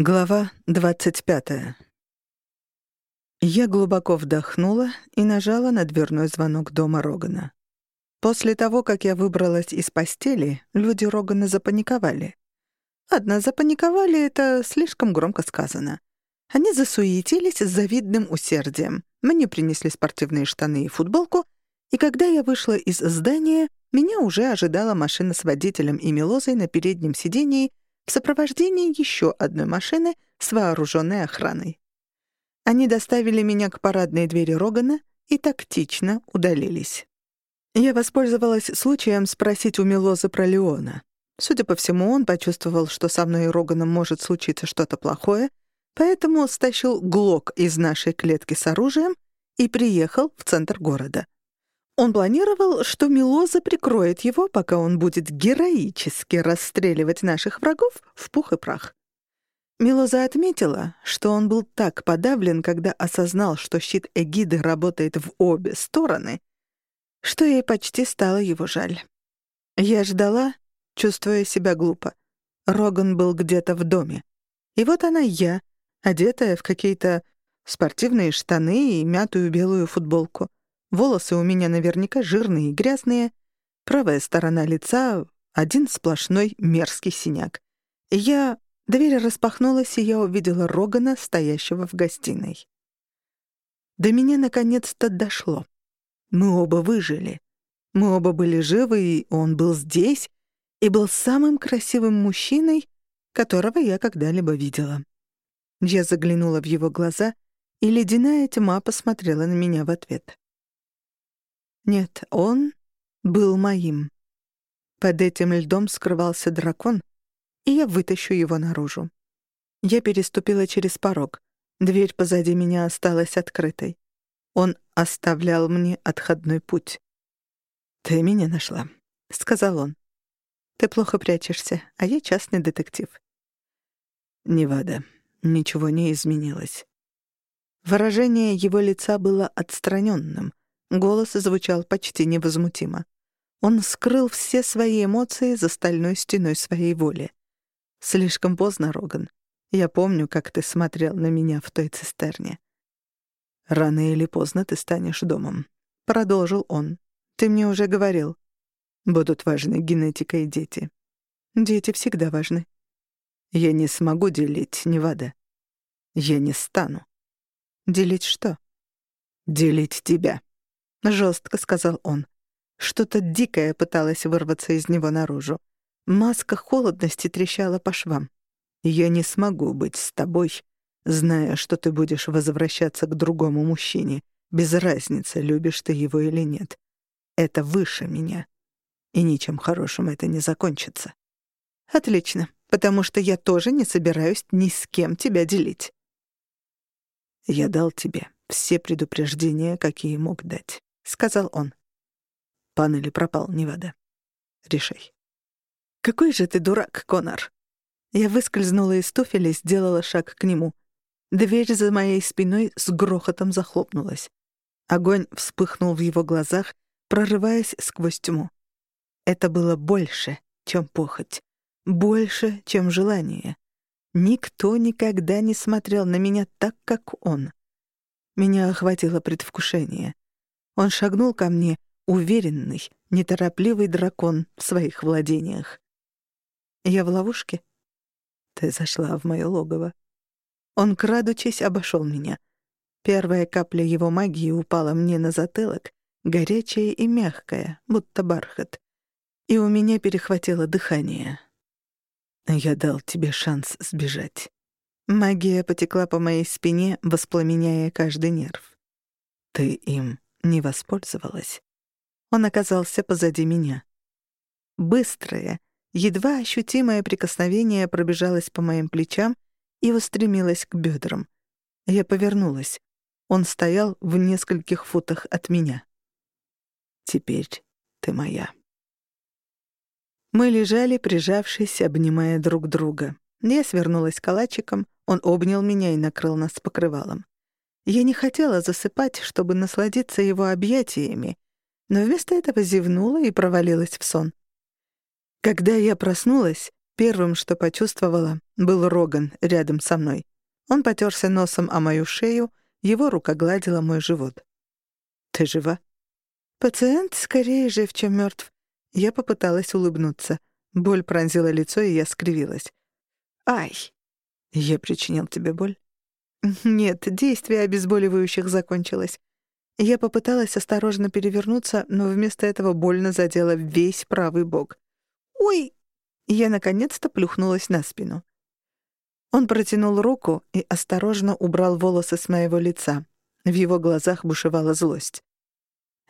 Глава 25. Я глубоко вдохнула и нажала на дверной звонок дома Рогана. После того, как я выбралась из постели, люди Рогана запаниковали. Одна запаниковали — это слишком громко сказано. Они засуетились с завидным усердием. Мне принесли спортивные штаны и футболку, и когда я вышла из здания, меня уже ожидала машина с водителем и Мелозой на переднем сидении — в сопровождении еще одной машины с вооруженной охраной. Они доставили меня к парадной двери Рогана и тактично удалились. Я воспользовалась случаем спросить у Милоза про Леона. Судя по всему, он почувствовал, что со мной и Роганом может случиться что-то плохое, поэтому стащил глок из нашей клетки с оружием и приехал в центр города. Он планировал, что Милоза прикроет его, пока он будет героически расстреливать наших врагов в пух и прах. Милоза отметила, что он был так подавлен, когда осознал, что щит эгиды работает в обе стороны, что ей почти стало его жаль. Я ждала, чувствуя себя глупо. Роган был где-то в доме. И вот она я, одетая в какие-то спортивные штаны и мятую белую футболку. Волосы у меня наверняка жирные и грязные. Правая сторона лица — один сплошной мерзкий синяк. Я... Дверь распахнулась, и я увидела Рогана, стоящего в гостиной. До меня наконец-то дошло. Мы оба выжили. Мы оба были живы, и он был здесь, и был самым красивым мужчиной, которого я когда-либо видела. Я заглянула в его глаза, и ледяная тьма посмотрела на меня в ответ. Нет, он был моим. Под этим льдом скрывался дракон, и я вытащу его наружу. Я переступила через порог. Дверь позади меня осталась открытой. Он оставлял мне отходной путь. «Ты меня нашла», — сказал он. «Ты плохо прячешься, а я частный детектив». Невада, ничего не изменилось. Выражение его лица было отстраненным, Голос звучал почти невозмутимо. Он скрыл все свои эмоции за стальной стеной своей воли. «Слишком поздно, Роган. Я помню, как ты смотрел на меня в той цистерне. Рано или поздно ты станешь домом», — продолжил он. «Ты мне уже говорил. Будут важны генетика и дети. Дети всегда важны. Я не смогу делить Невада. Я не стану. Делить что? Делить тебя. — жестко сказал он. Что-то дикое пыталось вырваться из него наружу. Маска холодности трещала по швам. «Я не смогу быть с тобой, зная, что ты будешь возвращаться к другому мужчине, без разницы, любишь ты его или нет. Это выше меня. И ничем хорошим это не закончится». «Отлично, потому что я тоже не собираюсь ни с кем тебя делить». «Я дал тебе все предупреждения, какие мог дать сказал он. Пан или пропал, Невада. Решай. Какой же ты дурак, Конор. Я выскользнула из туфеля и сделала шаг к нему. Дверь за моей спиной с грохотом захлопнулась. Огонь вспыхнул в его глазах, прорываясь сквозь тьму. Это было больше, чем похоть. Больше, чем желание. Никто никогда не смотрел на меня так, как он. Меня охватило предвкушение. Он шагнул ко мне, уверенный, неторопливый дракон в своих владениях. Я в ловушке? Ты зашла в моё логово. Он, крадучись, обошёл меня. Первая капля его магии упала мне на затылок, горячая и мягкая, будто бархат. И у меня перехватило дыхание. Я дал тебе шанс сбежать. Магия потекла по моей спине, воспламеняя каждый нерв. Ты им не воспользовалась. Он оказался позади меня. Быстрое, едва ощутимое прикосновение пробежалось по моим плечам и устремилось к бедрам. Я повернулась. Он стоял в нескольких футах от меня. «Теперь ты моя». Мы лежали, прижавшись, обнимая друг друга. Я свернулась калачиком, он обнял меня и накрыл нас покрывалом. Я не хотела засыпать, чтобы насладиться его объятиями, но вместо этого зевнула и провалилась в сон. Когда я проснулась, Первым, что почувствовала, был Роган рядом со мной. Он потерся носом о мою шею, его рука гладила мой живот. «Ты жива?» «Пациент скорее жив, чем мертв. Я попыталась улыбнуться. Боль пронзила лицо, и я скривилась. «Ай!» «Я причинил тебе боль?» «Нет, действие обезболивающих закончилось. Я попыталась осторожно перевернуться, но вместо этого больно задела весь правый бок. «Ой!» Я наконец-то плюхнулась на спину. Он протянул руку и осторожно убрал волосы с моего лица. В его глазах бушевала злость.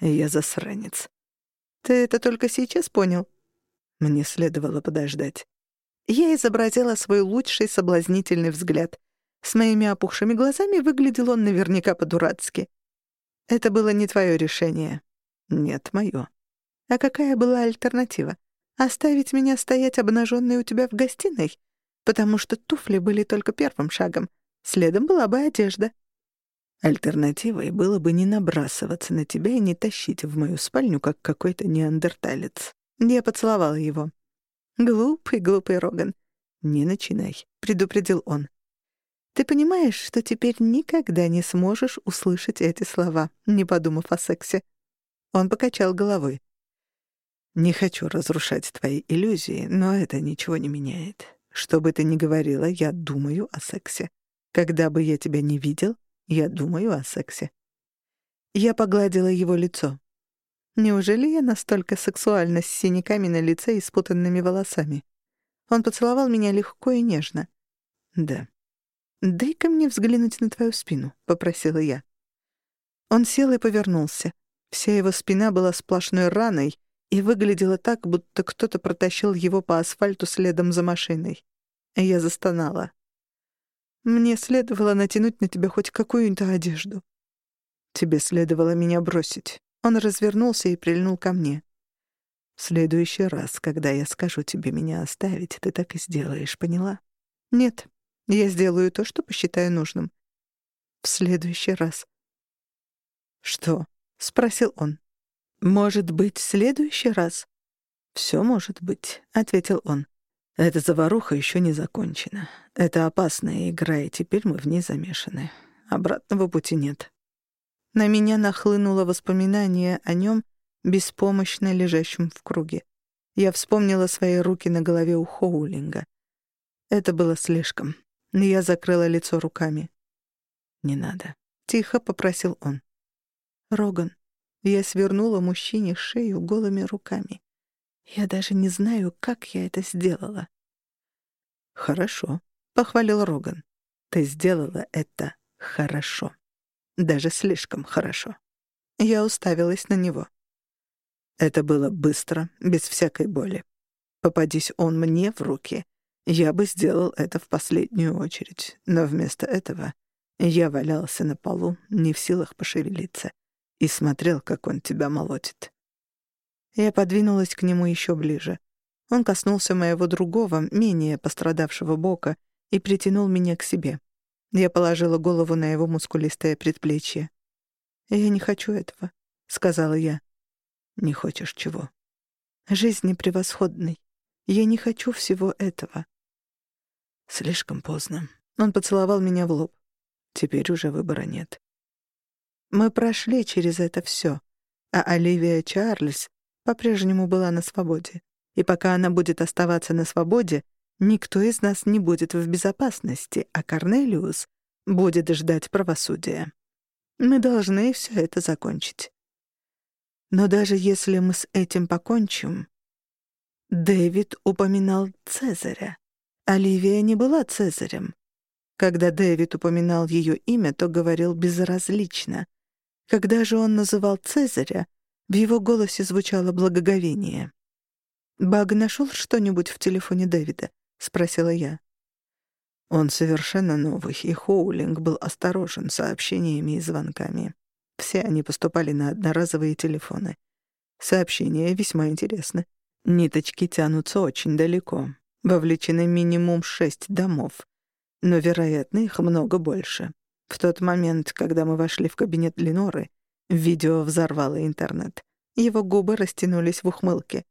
«Я засранец». «Ты это только сейчас понял?» Мне следовало подождать. Я изобразила свой лучший соблазнительный взгляд. С моими опухшими глазами выглядел он наверняка по-дурацки. Это было не твое решение. Нет, мое. А какая была альтернатива? Оставить меня стоять обнаженной у тебя в гостиной? Потому что туфли были только первым шагом. Следом была бы одежда. Альтернативой было бы не набрасываться на тебя и не тащить в мою спальню, как какой-то неандерталец. Я поцеловала его. «Глупый, глупый Роган. Не начинай», — предупредил он. Ты понимаешь, что теперь никогда не сможешь услышать эти слова, не подумав о сексе?» Он покачал головой. «Не хочу разрушать твои иллюзии, но это ничего не меняет. Что бы ты ни говорила, я думаю о сексе. Когда бы я тебя не видел, я думаю о сексе». Я погладила его лицо. Неужели я настолько сексуальна с синяками на лице и спутанными волосами? Он поцеловал меня легко и нежно. Да, «Дай-ка мне взглянуть на твою спину», — попросила я. Он сел и повернулся. Вся его спина была сплошной раной и выглядела так, будто кто-то протащил его по асфальту следом за машиной. Я застонала. «Мне следовало натянуть на тебя хоть какую-нибудь одежду». «Тебе следовало меня бросить». Он развернулся и прильнул ко мне. «В следующий раз, когда я скажу тебе меня оставить, ты так и сделаешь, поняла?» «Нет», я сделаю то, что посчитаю нужным. В следующий раз. «Что?» — спросил он. «Может быть, в следующий раз?» «Все может быть», — ответил он. «Эта заваруха еще не закончена. Это опасная игра, и теперь мы в ней замешаны. Обратного пути нет». На меня нахлынуло воспоминание о нем, беспомощно лежащем в круге. Я вспомнила свои руки на голове у Хоулинга. Это было слишком. Я закрыла лицо руками. «Не надо», — тихо попросил он. «Роган, я свернула мужчине шею голыми руками. Я даже не знаю, как я это сделала». «Хорошо», — похвалил Роган. «Ты сделала это хорошо. Даже слишком хорошо». Я уставилась на него. Это было быстро, без всякой боли. Попадись он мне в руки, я бы сделал это в последнюю очередь, но вместо этого я валялся на полу, не в силах пошевелиться, и смотрел, как он тебя молотит. Я подвинулась к нему еще ближе. Он коснулся моего другого, менее пострадавшего бока и притянул меня к себе. Я положила голову на его мускулистое предплечье. «Я не хочу этого», — сказала я. «Не хочешь чего?» «Жизни превосходной. Я не хочу всего этого. Слишком поздно. Он поцеловал меня в лоб. Теперь уже выбора нет. Мы прошли через это все, а Оливия Чарльз по-прежнему была на свободе. И пока она будет оставаться на свободе, никто из нас не будет в безопасности, а Корнелиус будет ждать правосудия. Мы должны все это закончить. Но даже если мы с этим покончим... Дэвид упоминал Цезаря. Оливия не была Цезарем. Когда Дэвид упоминал ее имя, то говорил безразлично. Когда же он называл Цезаря, в его голосе звучало благоговение. «Баг нашел что-нибудь в телефоне Дэвида?» — спросила я. Он совершенно новый, и Хоулинг был осторожен сообщениями и звонками. Все они поступали на одноразовые телефоны. Сообщения весьма интересны. Ниточки тянутся очень далеко. Вовлечены минимум шесть домов, но, вероятно, их много больше. В тот момент, когда мы вошли в кабинет Леноры, видео взорвало интернет. Его губы растянулись в ухмылке.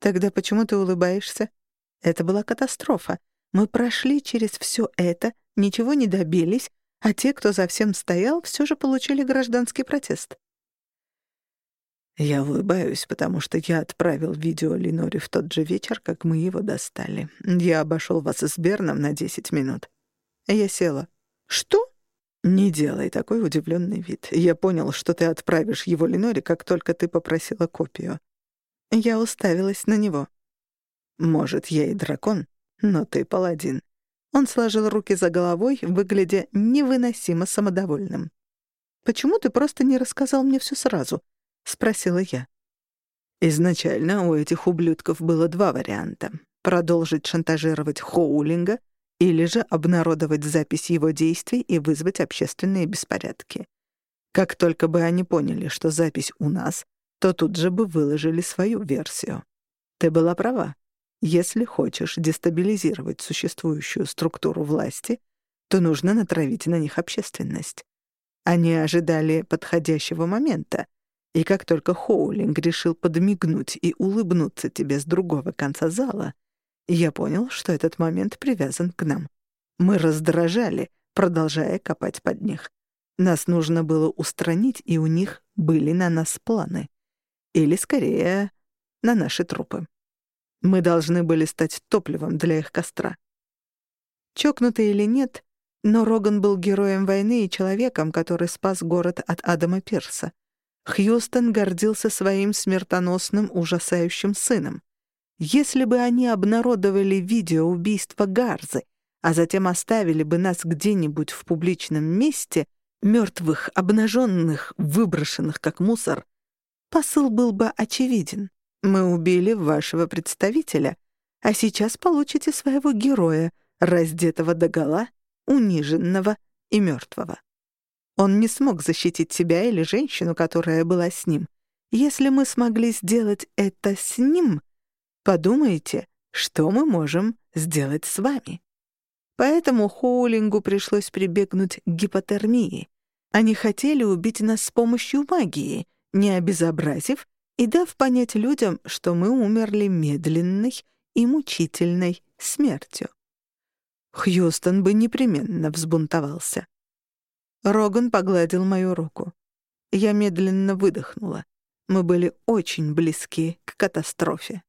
«Тогда почему ты улыбаешься?» Это была катастрофа. Мы прошли через все это, ничего не добились, а те, кто за всем стоял, все же получили гражданский протест. Я улыбаюсь, потому что я отправил видео Леноре в тот же вечер, как мы его достали. Я обошел вас с Берном на 10 минут. Я села. «Что?» «Не делай такой удивленный вид. Я понял, что ты отправишь его Леноре, как только ты попросила копию». Я уставилась на него. «Может, я и дракон, но ты паладин». Он сложил руки за головой, выглядя невыносимо самодовольным. «Почему ты просто не рассказал мне все сразу?» — спросила я. Изначально у этих ублюдков было два варианта — продолжить шантажировать Хоулинга или же обнародовать запись его действий и вызвать общественные беспорядки. Как только бы они поняли, что запись у нас, то тут же бы выложили свою версию. Ты была права. Если хочешь дестабилизировать существующую структуру власти, то нужно натравить на них общественность. Они ожидали подходящего момента, и как только Хоулинг решил подмигнуть и улыбнуться тебе с другого конца зала, я понял, что этот момент привязан к нам. Мы раздражали, продолжая копать под них. Нас нужно было устранить, и у них были на нас планы. Или, скорее, на наши трупы. Мы должны были стать топливом для их костра. Чокнутый или нет, но Роган был героем войны и человеком, который спас город от Адама Пирса. Хьюстон гордился своим смертоносным, ужасающим сыном. Если бы они обнародовали видео убийства Гарзы, а затем оставили бы нас где-нибудь в публичном месте, мертвых, обнаженных, выброшенных как мусор, посыл был бы очевиден. Мы убили вашего представителя, а сейчас получите своего героя, раздетого догола, униженного и мертвого. Он не смог защитить себя или женщину, которая была с ним. Если мы смогли сделать это с ним, подумайте, что мы можем сделать с вами. Поэтому Хоулингу пришлось прибегнуть к гипотермии. Они хотели убить нас с помощью магии, не обезобразив и дав понять людям, что мы умерли медленной и мучительной смертью. Хьюстон бы непременно взбунтовался. Роган погладил мою руку. Я медленно выдохнула. Мы были очень близки к катастрофе.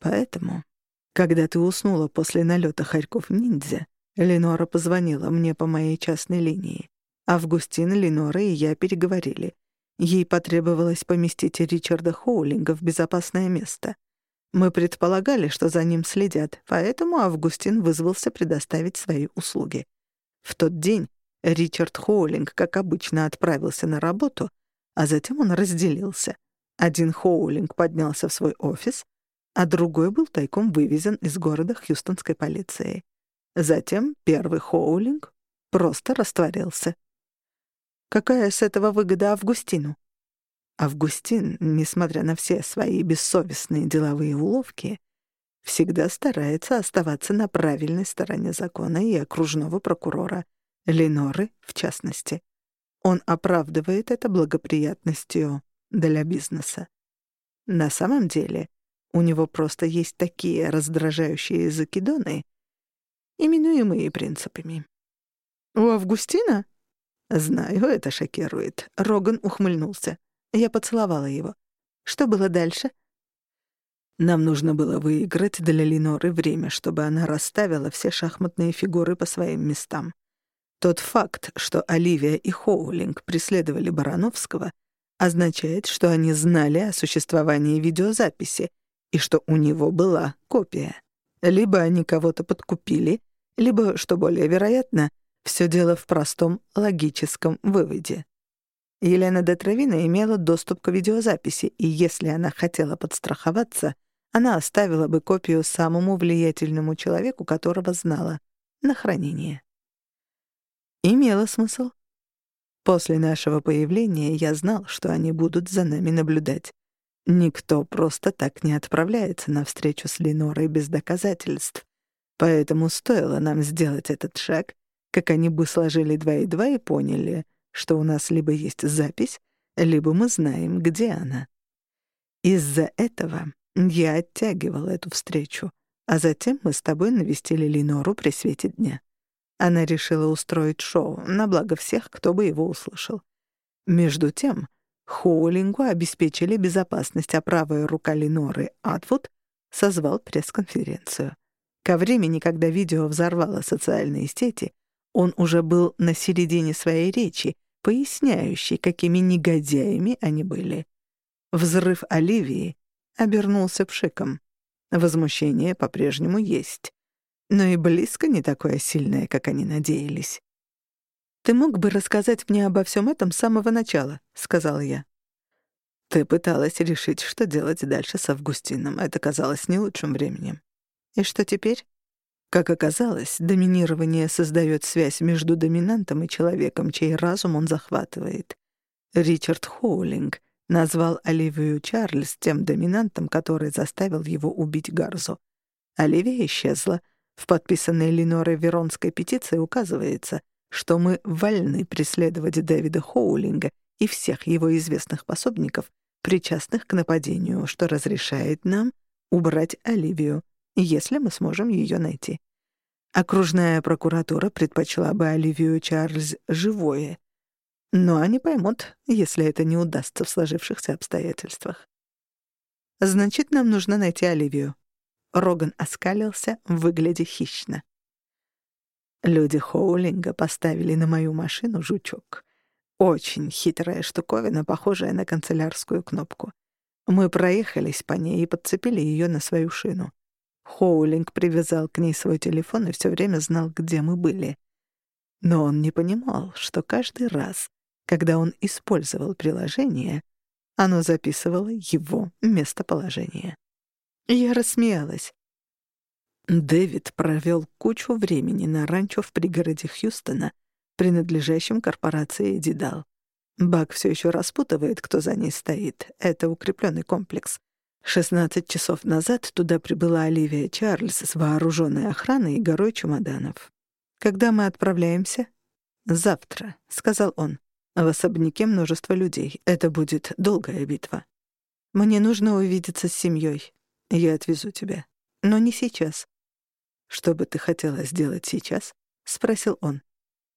Поэтому, когда ты уснула после налета Харьков-ниндзя, Ленора позвонила мне по моей частной линии. Августин, Ленора и я переговорили. Ей потребовалось поместить Ричарда Хоулинга в безопасное место. Мы предполагали, что за ним следят, поэтому Августин вызвался предоставить свои услуги. В тот день Ричард Хоулинг, как обычно, отправился на работу, а затем он разделился. Один Хоулинг поднялся в свой офис, а другой был тайком вывезен из города хьюстонской полицией. Затем первый Хоулинг просто растворился. Какая с этого выгода Августину? Августин, несмотря на все свои бессовестные деловые уловки, всегда старается оставаться на правильной стороне закона и окружного прокурора — Леноры в частности. Он оправдывает это благоприятностью для бизнеса. На самом деле у него просто есть такие раздражающие закидоны, именуемые принципами. «У Августина?» «Знаю, это шокирует». Роган ухмыльнулся. Я поцеловала его. Что было дальше? Нам нужно было выиграть для Леноры время, чтобы она расставила все шахматные фигуры по своим местам. Тот факт, что Оливия и Хоулинг преследовали Барановского, означает, что они знали о существовании видеозаписи и что у него была копия. Либо они кого-то подкупили, либо, что более вероятно, все дело в простом логическом выводе. Елена Детровина имела доступ к видеозаписи, и если она хотела подстраховаться, она оставила бы копию самому влиятельному человеку, которого знала, на хранение имело смысл. После нашего появления я знал, что они будут за нами наблюдать. Никто просто так не отправляется на встречу с Ленорой без доказательств. Поэтому стоило нам сделать этот шаг, как они бы сложили два и два и поняли, что у нас либо есть запись, либо мы знаем, где она. Из-за этого я оттягивал эту встречу, А затем мы с тобой навестили Линору при свете дня. Она решила устроить шоу на благо всех, кто бы его услышал. Между тем, Хоулингу обеспечили безопасность, а правая рука Леноры, Атвуд, созвал пресс-конференцию. Ко времени, когда видео взорвало социальные сети, он уже был на середине своей речи, поясняющей, какими негодяями они были. Взрыв Оливии обернулся пшиком. Возмущение по-прежнему есть, но и близко не такое сильное, как они надеялись. «Ты мог бы рассказать мне обо всем этом с самого начала», — сказал я. «Ты пыталась решить, что делать дальше с Августином. Это казалось не лучшим временем. И что теперь?» Как оказалось, доминирование создает связь между доминантом и человеком, чей разум он захватывает. Ричард Хоулинг назвал Оливию Чарльз тем доминантом, который заставил его убить Гарзу. Оливия исчезла. В подписанной Ленорой Веронской петиции указывается, что мы вольны преследовать Дэвида Хоулинга и всех его известных пособников, причастных к нападению, что разрешает нам убрать Оливию, если мы сможем ее найти. Окружная прокуратура предпочла бы Оливию Чарльз живое, но они поймут, если это не удастся в сложившихся обстоятельствах. Значит, нам нужно найти Оливию. Роган оскалился, выглядя хищно. Люди Хоулинга поставили на мою машину жучок. Очень хитрая штуковина, похожая на канцелярскую кнопку. Мы проехались по ней и подцепили ее на свою шину. Хоулинг привязал к ней свой телефон и все время знал, где мы были. Но он не понимал, что каждый раз, когда он использовал приложение, оно записывало его местоположение. Я рассмеялась. Дэвид провел кучу времени на ранчо в пригороде Хьюстона, принадлежащем корпорации «Дидал». Бак все еще распутывает, кто за ней стоит. Это укрепленный комплекс. 16 часов назад туда прибыла Оливия Чарльз с вооруженной охраной и горой чемоданов. «Когда мы отправляемся?» «Завтра», — сказал он. «В особняке множество людей. Это будет долгая битва. Мне нужно увидеться с семьей. Я отвезу тебя. Но не сейчас. «Что бы ты хотела сделать сейчас?» — спросил он.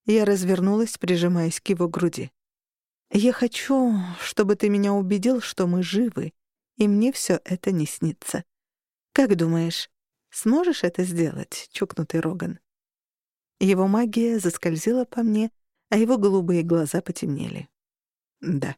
Я развернулась, прижимаясь к его груди. «Я хочу, чтобы ты меня убедил, что мы живы, и мне все это не снится. Как думаешь, сможешь это сделать, чукнутый Роган?» Его магия заскользила по мне, а его голубые глаза потемнели. «Да».